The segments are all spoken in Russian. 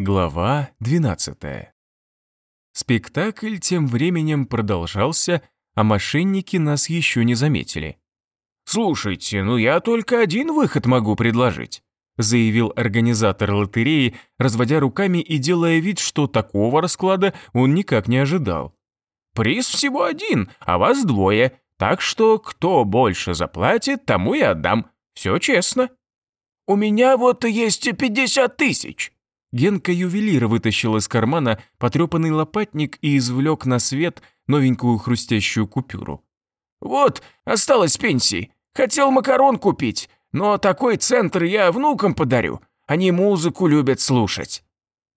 Глава 12. Спектакль тем временем продолжался, а мошенники нас еще не заметили. «Слушайте, ну я только один выход могу предложить», заявил организатор лотереи, разводя руками и делая вид, что такого расклада он никак не ожидал. «Приз всего один, а вас двое, так что кто больше заплатит, тому и отдам. Все честно». «У меня вот есть пятьдесят тысяч», Генка ювелир вытащил из кармана потрепанный лопатник и извлек на свет новенькую хрустящую купюру. «Вот, осталось пенсии. Хотел макарон купить, но такой центр я внукам подарю. Они музыку любят слушать».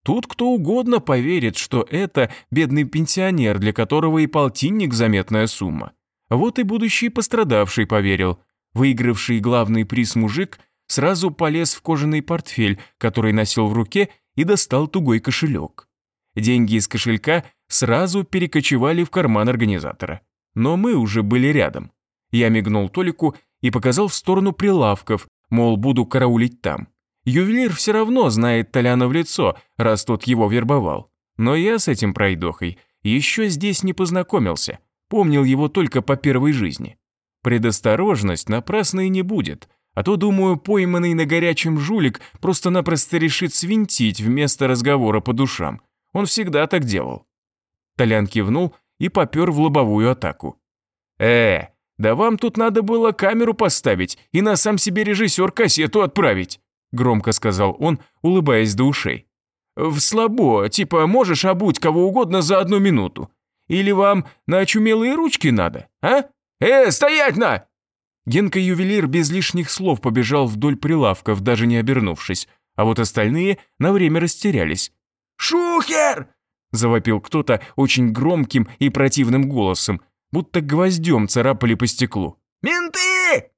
Тут кто угодно поверит, что это бедный пенсионер, для которого и полтинник заметная сумма. Вот и будущий пострадавший поверил. Выигравший главный приз мужик сразу полез в кожаный портфель, который носил в руке, и достал тугой кошелек. Деньги из кошелька сразу перекочевали в карман организатора. Но мы уже были рядом. Я мигнул Толику и показал в сторону прилавков, мол, буду караулить там. Ювелир все равно знает Толяна в лицо, раз тот его вербовал. Но я с этим пройдохой еще здесь не познакомился, помнил его только по первой жизни. Предосторожность напрасной не будет – а то, думаю, пойманный на горячем жулик просто-напросто решит свинтить вместо разговора по душам. Он всегда так делал. Толян кивнул и попер в лобовую атаку. «Э, да вам тут надо было камеру поставить и на сам себе режиссер кассету отправить», громко сказал он, улыбаясь до ушей. «В слабо, типа можешь обуть кого угодно за одну минуту. Или вам на очумелые ручки надо, а? Э, стоять на!» Генка-ювелир без лишних слов побежал вдоль прилавков, даже не обернувшись, а вот остальные на время растерялись. «Шухер!» – завопил кто-то очень громким и противным голосом, будто гвоздем царапали по стеклу. «Менты!»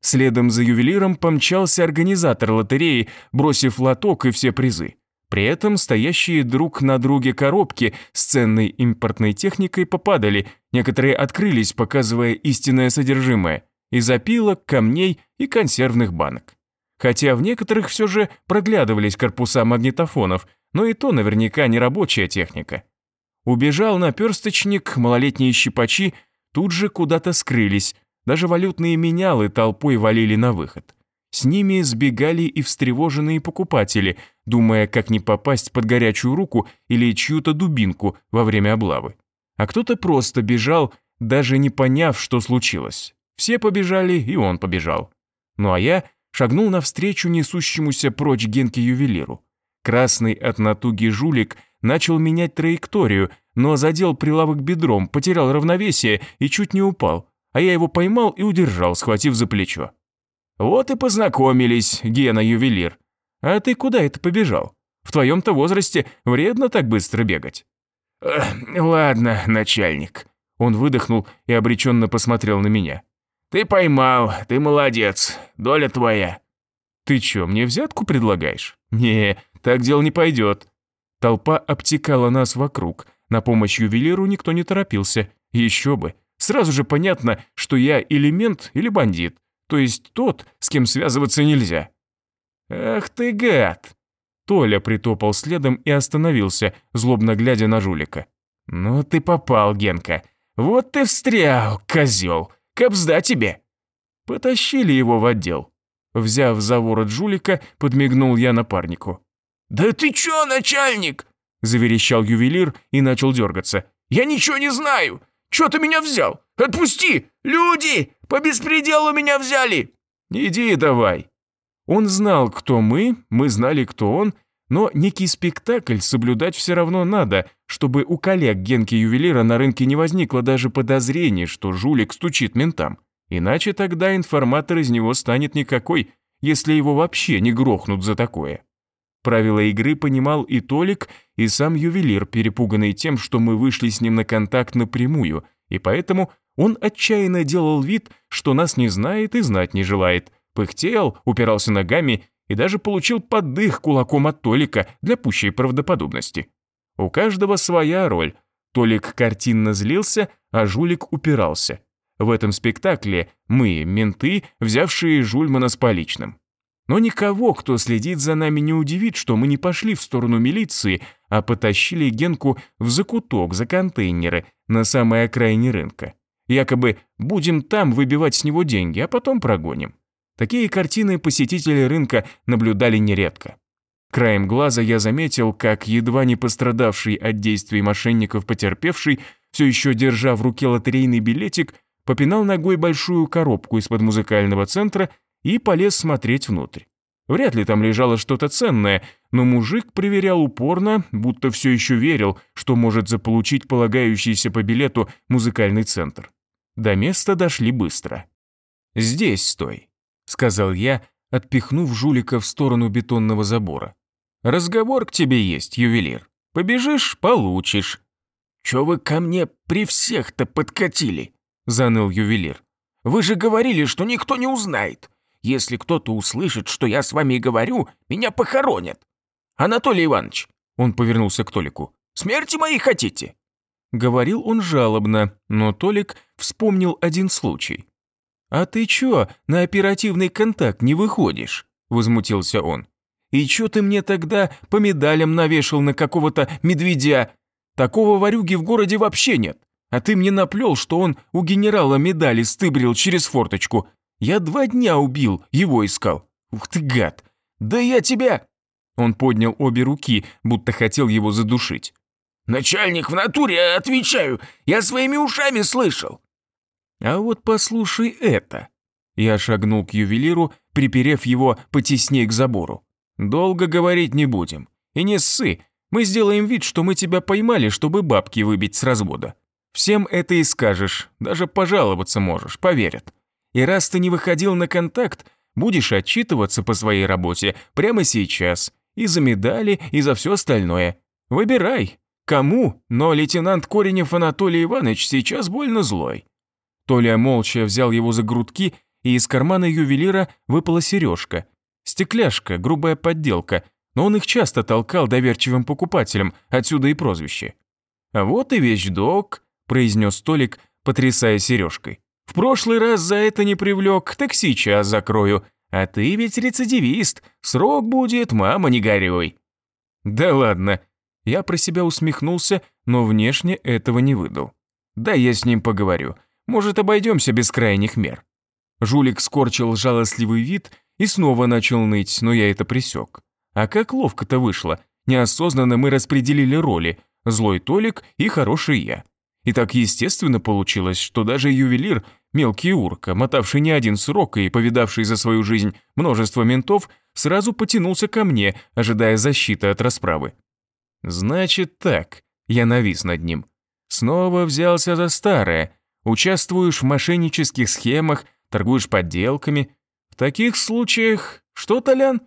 Следом за ювелиром помчался организатор лотереи, бросив лоток и все призы. При этом стоящие друг на друге коробки с ценной импортной техникой попадали, некоторые открылись, показывая истинное содержимое – из опилок, камней и консервных банок. Хотя в некоторых все же проглядывались корпуса магнитофонов, но и то наверняка не рабочая техника. Убежал наперсточник, малолетние щипачи тут же куда-то скрылись, даже валютные менялы толпой валили на выход. С ними сбегали и встревоженные покупатели, думая, как не попасть под горячую руку или чью-то дубинку во время облавы. А кто-то просто бежал, даже не поняв, что случилось. Все побежали, и он побежал. Ну а я шагнул навстречу несущемуся прочь Генке-ювелиру. Красный от натуги жулик начал менять траекторию, но задел прилавок бедром, потерял равновесие и чуть не упал, а я его поймал и удержал, схватив за плечо. «Вот и познакомились, Гена-ювелир. А ты куда это побежал? В твоем-то возрасте вредно так быстро бегать». «Ладно, начальник». Он выдохнул и обреченно посмотрел на меня. «Ты поймал, ты молодец, доля твоя». «Ты чё, мне взятку предлагаешь?» «Не, так дело не пойдет». Толпа обтекала нас вокруг, на помощь ювелиру никто не торопился. Еще бы, сразу же понятно, что я элемент или бандит, то есть тот, с кем связываться нельзя. «Ах ты гад!» Толя притопал следом и остановился, злобно глядя на жулика. «Ну ты попал, Генка. Вот ты встрял, козел. Кобзда тебе!» Потащили его в отдел. Взяв за ворот жулика, подмигнул я напарнику. «Да ты чё, начальник?» Заверещал ювелир и начал дергаться. «Я ничего не знаю! Чё ты меня взял? Отпусти! Люди! По беспределу меня взяли!» «Иди давай!» Он знал, кто мы, мы знали, кто он, но некий спектакль соблюдать все равно надо, чтобы у коллег Генки-ювелира на рынке не возникло даже подозрений, что жулик стучит ментам. Иначе тогда информатор из него станет никакой, если его вообще не грохнут за такое. Правила игры понимал и Толик, и сам ювелир, перепуганный тем, что мы вышли с ним на контакт напрямую, и поэтому он отчаянно делал вид, что нас не знает и знать не желает, пыхтел, упирался ногами и даже получил поддых кулаком от Толика для пущей правдоподобности. У каждого своя роль. Толик картинно злился, а жулик упирался. В этом спектакле мы, менты, взявшие Жульмана с поличным. Но никого, кто следит за нами, не удивит, что мы не пошли в сторону милиции, а потащили Генку в закуток за контейнеры на самой окраине рынка. Якобы будем там выбивать с него деньги, а потом прогоним. Такие картины посетители рынка наблюдали нередко. Краем глаза я заметил, как едва не пострадавший от действий мошенников потерпевший, все еще держа в руке лотерейный билетик, попинал ногой большую коробку из-под музыкального центра и полез смотреть внутрь. Вряд ли там лежало что-то ценное, но мужик проверял упорно, будто все еще верил, что может заполучить полагающийся по билету музыкальный центр. До места дошли быстро. «Здесь стой», — сказал я, отпихнув жулика в сторону бетонного забора. «Разговор к тебе есть, ювелир. Побежишь — получишь». «Чё вы ко мне при всех-то подкатили?» — заныл ювелир. «Вы же говорили, что никто не узнает. Если кто-то услышит, что я с вами говорю, меня похоронят. Анатолий Иванович, он повернулся к Толику, смерти моей хотите? Говорил он жалобно, но Толик вспомнил один случай. «А ты чё, на оперативный контакт не выходишь?» – возмутился он. «И чё ты мне тогда по медалям навешал на какого-то медведя? Такого варюги в городе вообще нет. А ты мне наплел, что он у генерала медали стыбрил через форточку, я два дня убил, его искал. Ух ты, гад! Да я тебя...» Он поднял обе руки, будто хотел его задушить. «Начальник в натуре, отвечаю, я своими ушами слышал». «А вот послушай это». Я шагнул к ювелиру, приперев его потесней к забору. «Долго говорить не будем. И не ссы, мы сделаем вид, что мы тебя поймали, чтобы бабки выбить с развода. Всем это и скажешь, даже пожаловаться можешь, поверят. И раз ты не выходил на контакт, будешь отчитываться по своей работе прямо сейчас. И за медали, и за все остальное. Выбирай. Кому? Но лейтенант Коренев Анатолий Иванович сейчас больно злой. Толя молча взял его за грудки, и из кармана ювелира выпала сережка. Стекляшка, грубая подделка, но он их часто толкал доверчивым покупателям, отсюда и прозвище. «А вот и вещдок», – произнес Толик, потрясая сережкой. В прошлый раз за это не привлек, так сейчас закрою. А ты ведь рецидивист, срок будет, мама, не горюй». «Да ладно». Я про себя усмехнулся, но внешне этого не выдал. «Да я с ним поговорю. Может, обойдемся без крайних мер». Жулик скорчил жалостливый вид и снова начал ныть, но я это присек. А как ловко-то вышло. Неосознанно мы распределили роли. Злой Толик и хороший я. И так естественно получилось, что даже ювелир Мелкий урка, мотавший не один срок и повидавший за свою жизнь множество ментов, сразу потянулся ко мне, ожидая защиты от расправы. «Значит так», — я навис над ним. «Снова взялся за старое. Участвуешь в мошеннических схемах, торгуешь подделками. В таких случаях что, Толян?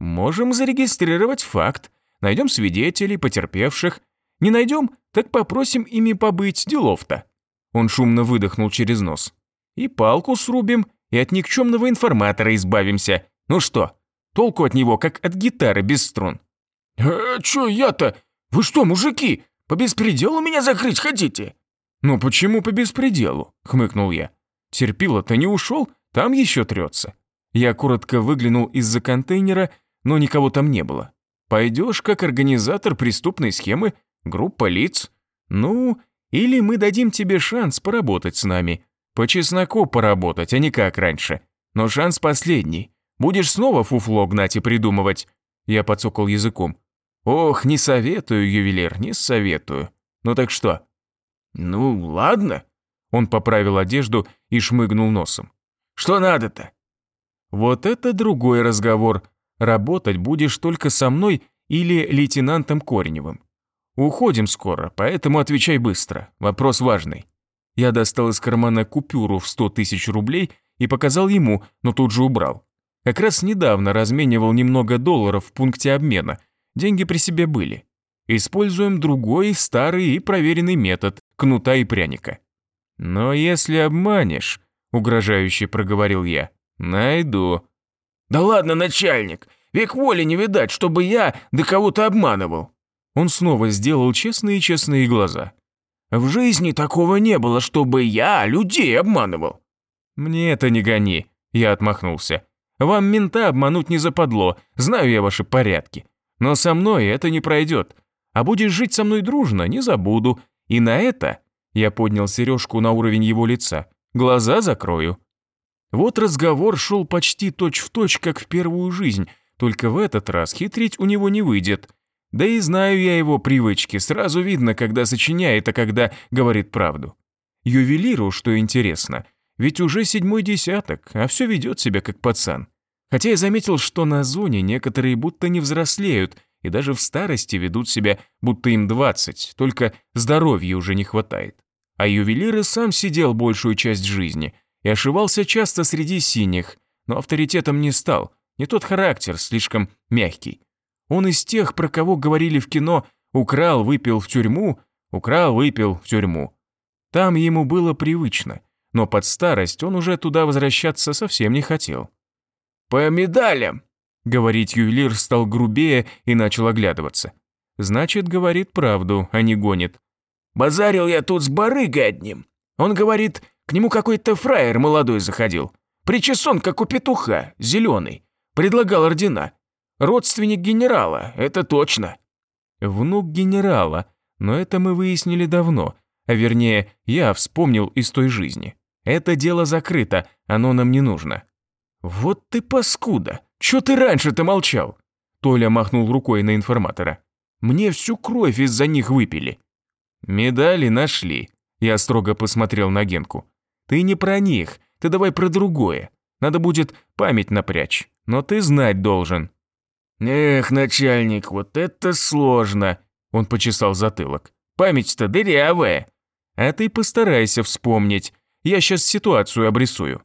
Можем зарегистрировать факт, найдем свидетелей, потерпевших. Не найдем, так попросим ими побыть, делов-то». Он шумно выдохнул через нос. «И палку срубим, и от никчемного информатора избавимся. Ну что, толку от него, как от гитары без струн». «А чё я-то? Вы что, мужики, по беспределу меня закрыть хотите?» «Ну почему по беспределу?» — хмыкнул я. «Терпила-то не ушел, там еще трется». Я коротко выглянул из-за контейнера, но никого там не было. Пойдешь как организатор преступной схемы, группа лиц. Ну, или мы дадим тебе шанс поработать с нами. По чесноку поработать, а не как раньше. Но шанс последний. Будешь снова фуфло гнать и придумывать. Я подсокал языком. Ох, не советую, ювелир, не советую. Ну так что? Ну, ладно. Он поправил одежду и шмыгнул носом. Что надо-то? Вот это другой разговор. Работать будешь только со мной или лейтенантом Кореневым. «Уходим скоро, поэтому отвечай быстро. Вопрос важный». Я достал из кармана купюру в 100 тысяч рублей и показал ему, но тут же убрал. Как раз недавно разменивал немного долларов в пункте обмена. Деньги при себе были. Используем другой, старый и проверенный метод – кнута и пряника. «Но если обманешь», – угрожающе проговорил я, – «найду». «Да ладно, начальник, век воли не видать, чтобы я да кого-то обманывал». Он снова сделал честные-честные глаза. «В жизни такого не было, чтобы я людей обманывал». «Мне это не гони», – я отмахнулся. Вам мента обмануть не западло, знаю я ваши порядки. Но со мной это не пройдет. А будешь жить со мной дружно, не забуду. И на это, я поднял сережку на уровень его лица, глаза закрою. Вот разговор шел почти точь-в-точь, точь, как в первую жизнь, только в этот раз хитрить у него не выйдет. Да и знаю я его привычки, сразу видно, когда сочиняет, а когда говорит правду. Ювелиру, что интересно, ведь уже седьмой десяток, а все ведет себя как пацан. Хотя я заметил, что на зоне некоторые будто не взрослеют и даже в старости ведут себя, будто им двадцать, только здоровья уже не хватает. А ювелир и сам сидел большую часть жизни и ошивался часто среди синих, но авторитетом не стал, не тот характер, слишком мягкий. Он из тех, про кого говорили в кино «украл, выпил в тюрьму», «украл, выпил в тюрьму». Там ему было привычно, но под старость он уже туда возвращаться совсем не хотел. «По медалям!» Говорить ювелир стал грубее и начал оглядываться. Значит, говорит правду, а не гонит. «Базарил я тут с барыгой одним. Он говорит, к нему какой-то фраер молодой заходил. Причесон, как у петуха, зеленый. Предлагал ордена. Родственник генерала, это точно». «Внук генерала, но это мы выяснили давно, а вернее, я вспомнил из той жизни. Это дело закрыто, оно нам не нужно». «Вот ты паскуда! Чё ты раньше-то молчал?» Толя махнул рукой на информатора. «Мне всю кровь из-за них выпили». «Медали нашли», я строго посмотрел на Генку. «Ты не про них, ты давай про другое. Надо будет память напрячь, но ты знать должен». «Эх, начальник, вот это сложно!» Он почесал затылок. «Память-то дырявая!» «А ты постарайся вспомнить. Я сейчас ситуацию обрисую».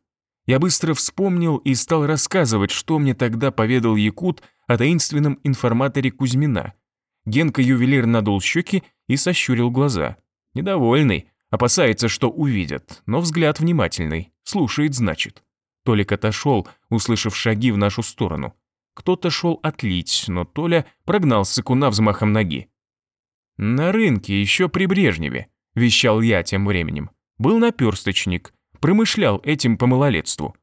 Я быстро вспомнил и стал рассказывать, что мне тогда поведал Якут о таинственном информаторе Кузьмина. Генка-ювелир надул щеки и сощурил глаза. Недовольный, опасается, что увидят, но взгляд внимательный, слушает, значит. Толик отошел, услышав шаги в нашу сторону. Кто-то шел отлить, но Толя прогнал сыкуна взмахом ноги. «На рынке, еще при Брежневе», – вещал я тем временем. «Был наперсточник, промышлял этим по малолетству».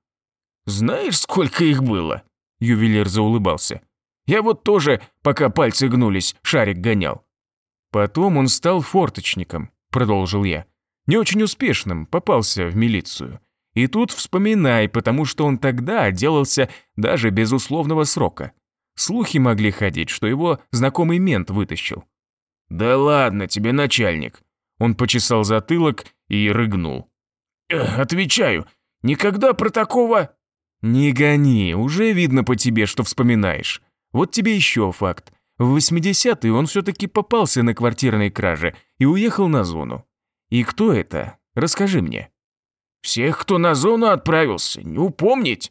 «Знаешь, сколько их было?» – ювелир заулыбался. «Я вот тоже, пока пальцы гнулись, шарик гонял». «Потом он стал форточником», – продолжил я. «Не очень успешным, попался в милицию. И тут вспоминай, потому что он тогда отделался даже без условного срока. Слухи могли ходить, что его знакомый мент вытащил. «Да ладно тебе, начальник!» Он почесал затылок и рыгнул. «Отвечаю, никогда про такого...» «Не гони, уже видно по тебе, что вспоминаешь. Вот тебе еще факт. В 80-е он все-таки попался на квартирной краже и уехал на зону. И кто это? Расскажи мне». Всех, кто на зону отправился, не упомнить.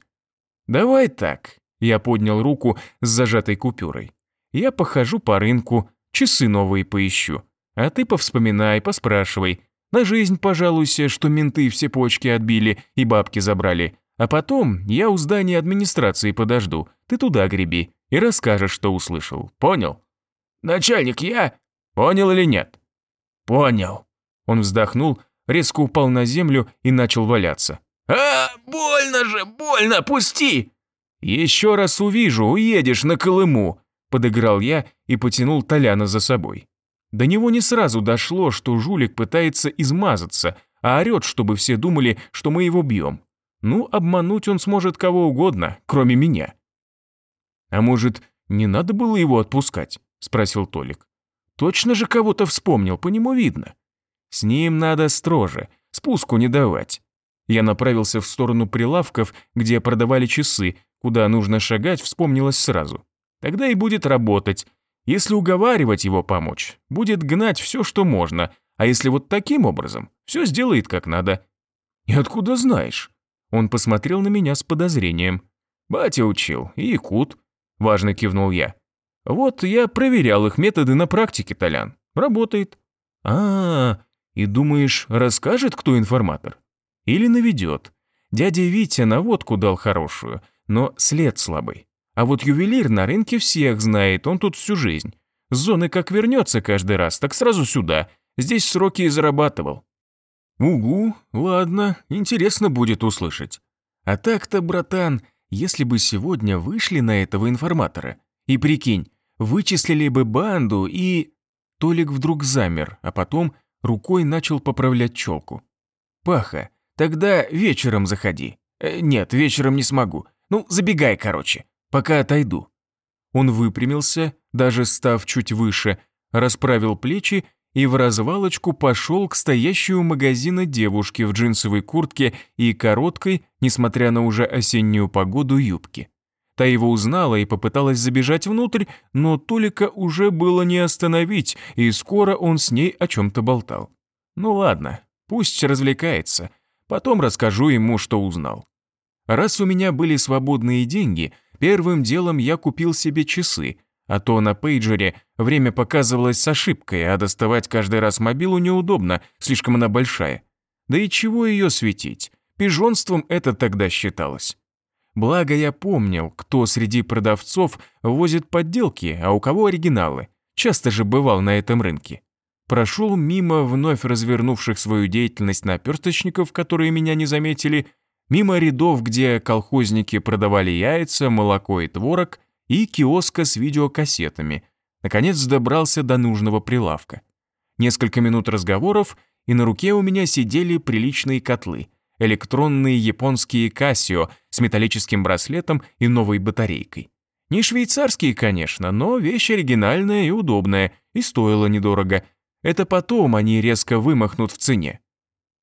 Давай так. Я поднял руку с зажатой купюрой. Я похожу по рынку, часы новые поищу. А ты повспоминай, поспрашивай. На жизнь пожалуйся, что менты все почки отбили и бабки забрали. А потом я у здания администрации подожду. Ты туда греби и расскажешь, что услышал. Понял? Начальник, я... Понял или нет? Понял. Он вздохнул, резко упал на землю и начал валяться. «А, больно же, больно, пусти!» «Еще раз увижу, уедешь на Колыму», – подыграл я и потянул Толяна за собой. До него не сразу дошло, что жулик пытается измазаться, а орет, чтобы все думали, что мы его бьем. Ну, обмануть он сможет кого угодно, кроме меня. «А может, не надо было его отпускать?» – спросил Толик. «Точно же кого-то вспомнил, по нему видно». С ним надо строже, спуску не давать. Я направился в сторону прилавков, где продавали часы, куда нужно шагать, вспомнилось сразу. Тогда и будет работать. Если уговаривать его помочь, будет гнать все, что можно, а если вот таким образом, все сделает как надо. И откуда знаешь? Он посмотрел на меня с подозрением. Батя учил, и Кут. Важно кивнул я. Вот я проверял их методы на практике, Толян. Работает. А, -а, -а и думаешь, расскажет, кто информатор? Или наведет? Дядя Витя наводку дал хорошую, но след слабый. А вот ювелир на рынке всех знает, он тут всю жизнь. С зоны как вернется каждый раз, так сразу сюда. Здесь сроки и зарабатывал. Угу, ладно, интересно будет услышать. А так-то, братан, если бы сегодня вышли на этого информатора, и прикинь, вычислили бы банду и... Толик вдруг замер, а потом рукой начал поправлять челку. «Паха, тогда вечером заходи. Э, нет, вечером не смогу. Ну, забегай, короче, пока отойду». Он выпрямился, даже став чуть выше, расправил плечи и в развалочку пошел к стоящей у магазина девушке в джинсовой куртке и короткой, несмотря на уже осеннюю погоду, юбке. Та его узнала и попыталась забежать внутрь, но Толика уже было не остановить, и скоро он с ней о чем-то болтал. Ну ладно, пусть развлекается, потом расскажу ему, что узнал. Раз у меня были свободные деньги, первым делом я купил себе часы, а то на пейджере время показывалось с ошибкой, а доставать каждый раз мобилу неудобно, слишком она большая. Да и чего ее светить? Пижонством это тогда считалось. Благо я помнил, кто среди продавцов возит подделки, а у кого оригиналы. Часто же бывал на этом рынке. Прошел мимо вновь развернувших свою деятельность наперсточников, которые меня не заметили, мимо рядов, где колхозники продавали яйца, молоко и творог, и киоска с видеокассетами. Наконец добрался до нужного прилавка. Несколько минут разговоров, и на руке у меня сидели приличные котлы, электронные японские Casio с металлическим браслетом и новой батарейкой. Не швейцарские, конечно, но вещь оригинальная и удобная, и стоила недорого. Это потом они резко вымахнут в цене.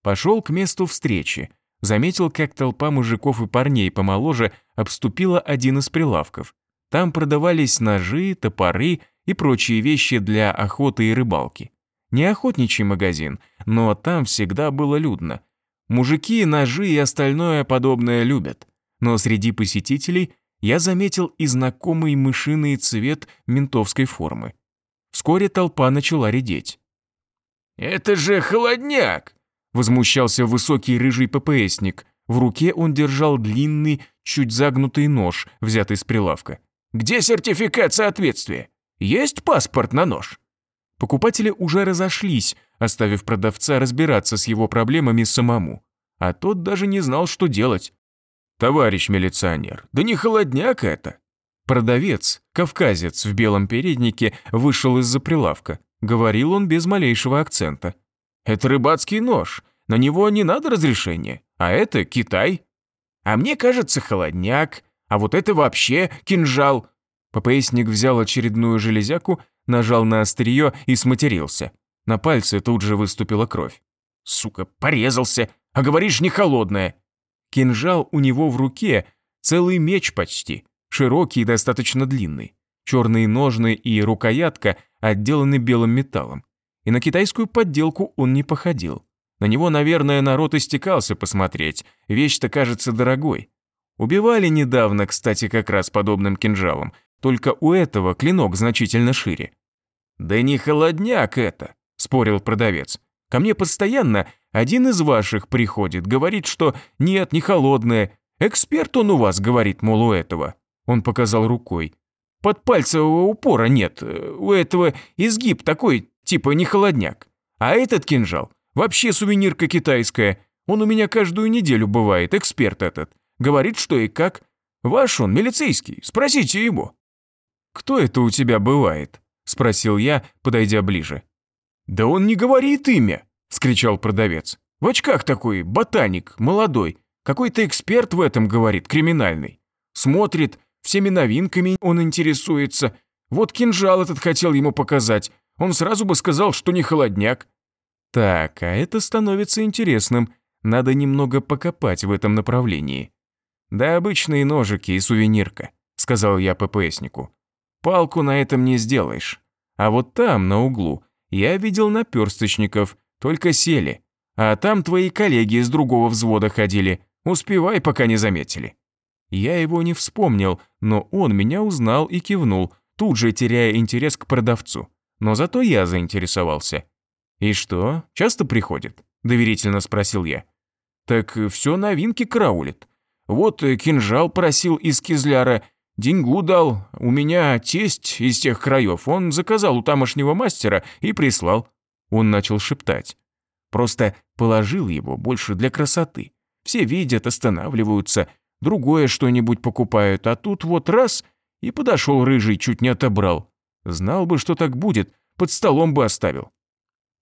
Пошел к месту встречи. Заметил, как толпа мужиков и парней помоложе обступила один из прилавков. Там продавались ножи, топоры и прочие вещи для охоты и рыбалки. Не охотничий магазин, но там всегда было людно. Мужики ножи и остальное подобное любят. Но среди посетителей я заметил и знакомый мышиный цвет ментовской формы. Вскоре толпа начала редеть. «Это же холодняк!» Возмущался высокий рыжий ППСник. В руке он держал длинный, чуть загнутый нож, взятый с прилавка. Где сертификат соответствия? Есть паспорт на нож?» Покупатели уже разошлись, оставив продавца разбираться с его проблемами самому. А тот даже не знал, что делать. «Товарищ милиционер, да не холодняк это!» Продавец, кавказец в белом переднике, вышел из-за прилавка. Говорил он без малейшего акцента. «Это рыбацкий нож, на него не надо разрешения, а это Китай. А мне кажется, холодняк, а вот это вообще кинжал!» ППСник взял очередную железяку, нажал на острие и сматерился. На пальце тут же выступила кровь. «Сука, порезался! А говоришь, не холодная!» Кинжал у него в руке, целый меч почти, широкий и достаточно длинный. Черные ножны и рукоятка отделаны белым металлом. И на китайскую подделку он не походил. На него, наверное, народ истекался посмотреть, вещь-то кажется дорогой. Убивали недавно, кстати, как раз подобным кинжалом, только у этого клинок значительно шире. «Да не холодняк это», – спорил продавец. «Ко мне постоянно один из ваших приходит, говорит, что нет, не холодное. Эксперт он у вас, говорит, мол, у этого». Он показал рукой. Под пальцевого упора нет, у этого изгиб такой, типа не холодняк. А этот кинжал вообще сувенирка китайская. Он у меня каждую неделю бывает, эксперт этот. Говорит, что и как. Ваш он, милицейский, спросите его». «Кто это у тебя бывает?» – спросил я, подойдя ближе. «Да он не говорит имя!» – скричал продавец. «В очках такой, ботаник, молодой. Какой-то эксперт в этом говорит, криминальный. Смотрит, всеми новинками он интересуется. Вот кинжал этот хотел ему показать. Он сразу бы сказал, что не холодняк». «Так, а это становится интересным. Надо немного покопать в этом направлении». «Да обычные ножики и сувенирка», — сказал я ППСнику. «Палку на этом не сделаешь. А вот там, на углу, я видел наперсточников, только сели. А там твои коллеги из другого взвода ходили. Успевай, пока не заметили». Я его не вспомнил, но он меня узнал и кивнул, тут же теряя интерес к продавцу. Но зато я заинтересовался. «И что, часто приходит?» – доверительно спросил я. «Так все новинки караулит. Вот э, кинжал просил из кизляра, деньгу дал. У меня тесть из тех краев, он заказал у тамошнего мастера и прислал». Он начал шептать. Просто положил его больше для красоты. Все видят, останавливаются. другое что-нибудь покупают, а тут вот раз и подошел рыжий, чуть не отобрал. Знал бы, что так будет, под столом бы оставил.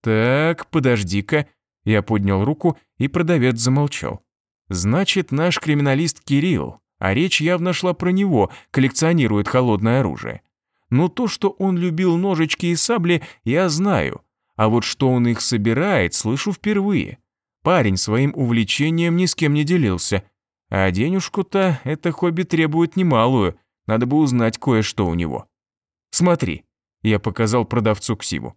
Так, подожди-ка. Я поднял руку, и продавец замолчал. Значит, наш криминалист Кирилл, а речь явно шла про него, коллекционирует холодное оружие. Но то, что он любил ножички и сабли, я знаю. А вот что он их собирает, слышу впервые. Парень своим увлечением ни с кем не делился. А денежку-то это хобби требует немалую, надо бы узнать кое-что у него. Смотри, я показал продавцу ксиву.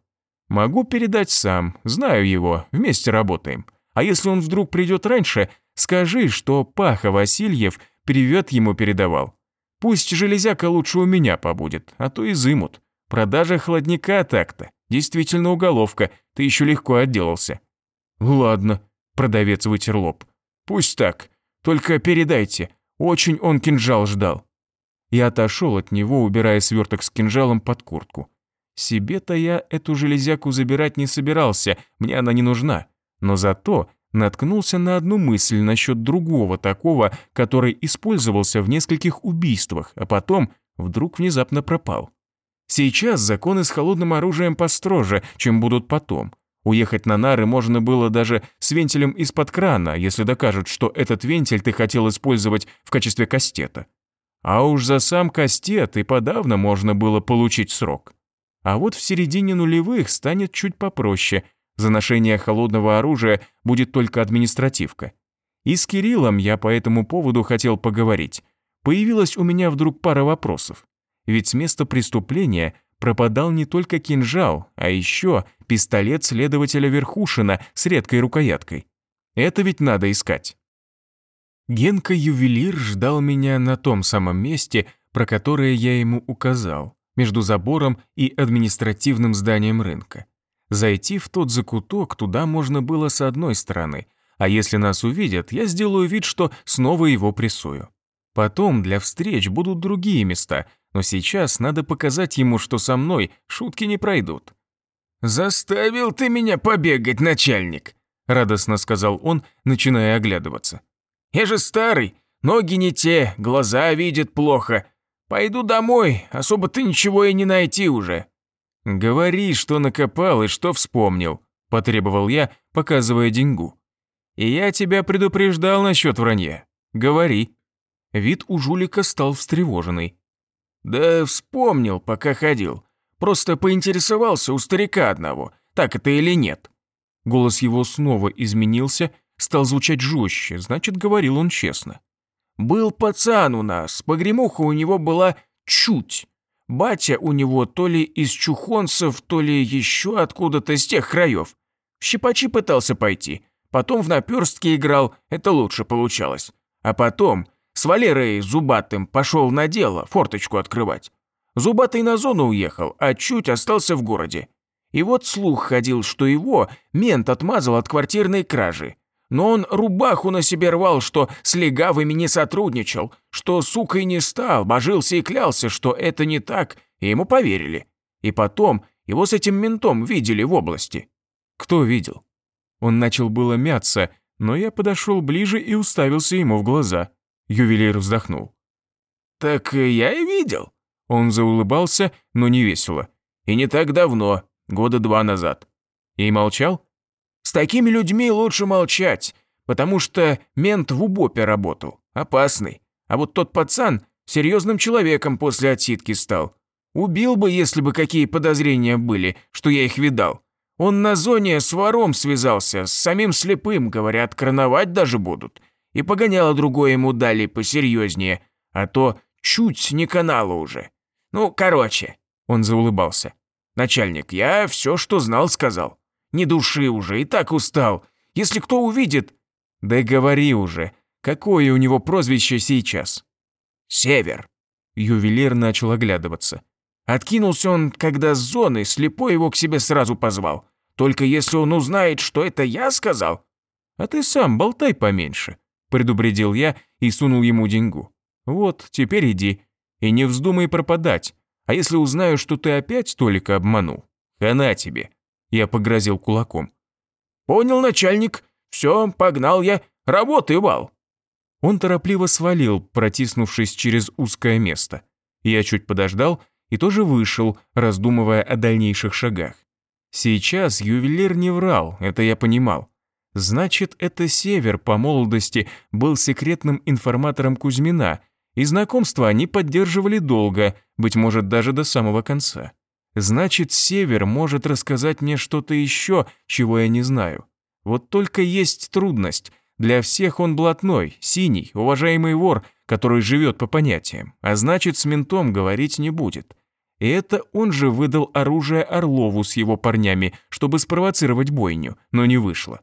Могу передать сам, знаю его, вместе работаем. А если он вдруг придет раньше, скажи, что Паха Васильев привет ему передавал. Пусть железяка лучше у меня побудет, а то изымут. Продажа холодника так-то. Действительно уголовка, ты еще легко отделался. Ладно, продавец вытер лоб. Пусть так, только передайте, очень он кинжал ждал. Я отошел от него, убирая сверток с кинжалом под куртку. Себе-то я эту железяку забирать не собирался, мне она не нужна. Но зато наткнулся на одну мысль насчет другого такого, который использовался в нескольких убийствах, а потом вдруг внезапно пропал. Сейчас законы с холодным оружием построже, чем будут потом. Уехать на нары можно было даже с вентилем из-под крана, если докажут, что этот вентиль ты хотел использовать в качестве кастета. А уж за сам кастет и подавно можно было получить срок. А вот в середине нулевых станет чуть попроще. За ношение холодного оружия будет только административка. И с Кириллом я по этому поводу хотел поговорить. Появилась у меня вдруг пара вопросов. Ведь с места преступления пропадал не только кинжал, а еще пистолет следователя Верхушина с редкой рукояткой. Это ведь надо искать. Генка-ювелир ждал меня на том самом месте, про которое я ему указал между забором и административным зданием рынка. Зайти в тот закуток туда можно было с одной стороны, а если нас увидят, я сделаю вид, что снова его прессую. Потом для встреч будут другие места, но сейчас надо показать ему, что со мной шутки не пройдут. «Заставил ты меня побегать, начальник!» — радостно сказал он, начиная оглядываться. «Я же старый, ноги не те, глаза видят плохо, Пойду домой, особо-то ничего и не найти уже». «Говори, что накопал и что вспомнил», – потребовал я, показывая деньгу. «И я тебя предупреждал насчет вранья. Говори». Вид у жулика стал встревоженный. «Да вспомнил, пока ходил. Просто поинтересовался у старика одного, так это или нет». Голос его снова изменился, стал звучать жестче, значит, говорил он честно. Был пацан у нас, погремуха у него была чуть. Батя у него то ли из чухонцев, то ли еще откуда-то с тех краев. В щипачи пытался пойти, потом в наперстке играл, это лучше получалось. А потом с Валерой Зубатым пошел на дело форточку открывать. Зубатый на зону уехал, а чуть остался в городе. И вот слух ходил, что его мент отмазал от квартирной кражи но он рубаху на себе рвал, что с легавыми не сотрудничал, что сукой не стал, божился и клялся, что это не так, и ему поверили. И потом его с этим ментом видели в области. Кто видел? Он начал было мяться, но я подошел ближе и уставился ему в глаза. Ювелир вздохнул. «Так я и видел». Он заулыбался, но не весело. «И не так давно, года два назад». «И молчал?» Такими людьми лучше молчать, потому что мент в УБОПе работал, опасный. А вот тот пацан серьезным человеком после отсидки стал. Убил бы, если бы какие подозрения были, что я их видал. Он на зоне с вором связался, с самим слепым, говорят, короновать даже будут. И погоняло другое ему дали посерьезнее, а то чуть не канала уже. Ну, короче, он заулыбался. Начальник, я все, что знал, сказал. Ни души уже, и так устал. Если кто увидит...» «Да говори уже, какое у него прозвище сейчас?» «Север». Ювелир начал оглядываться. Откинулся он, когда с зоны слепой его к себе сразу позвал. Только если он узнает, что это я сказал. А ты сам болтай поменьше, предупредил я и сунул ему деньгу. Вот, теперь иди. И не вздумай пропадать. А если узнаю, что ты опять Толика обманул, хана тебе. Я погрозил кулаком. «Понял, начальник. Все, погнал я. Работай, Вал». Он торопливо свалил, протиснувшись через узкое место. Я чуть подождал и тоже вышел, раздумывая о дальнейших шагах. Сейчас ювелир не врал, это я понимал. Значит, это Север по молодости был секретным информатором Кузьмина, и знакомство они поддерживали долго, быть может, даже до самого конца. Значит, Север может рассказать мне что-то еще, чего я не знаю. Вот только есть трудность. Для всех он блатной, синий, уважаемый вор, который живет по понятиям, а значит, с ментом говорить не будет. И это он же выдал оружие Орлову с его парнями, чтобы спровоцировать бойню, но не вышло.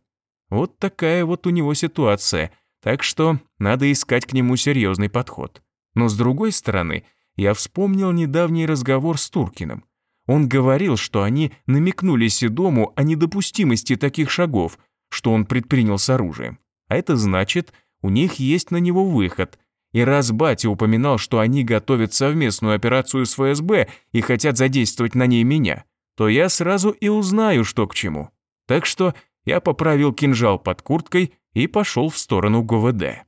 Вот такая вот у него ситуация, так что надо искать к нему серьезный подход. Но с другой стороны, я вспомнил недавний разговор с Туркиным. Он говорил, что они намекнули Седому о недопустимости таких шагов, что он предпринял с оружием. А это значит, у них есть на него выход. И раз батя упоминал, что они готовят совместную операцию с ФСБ и хотят задействовать на ней меня, то я сразу и узнаю, что к чему. Так что я поправил кинжал под курткой и пошел в сторону ГВД.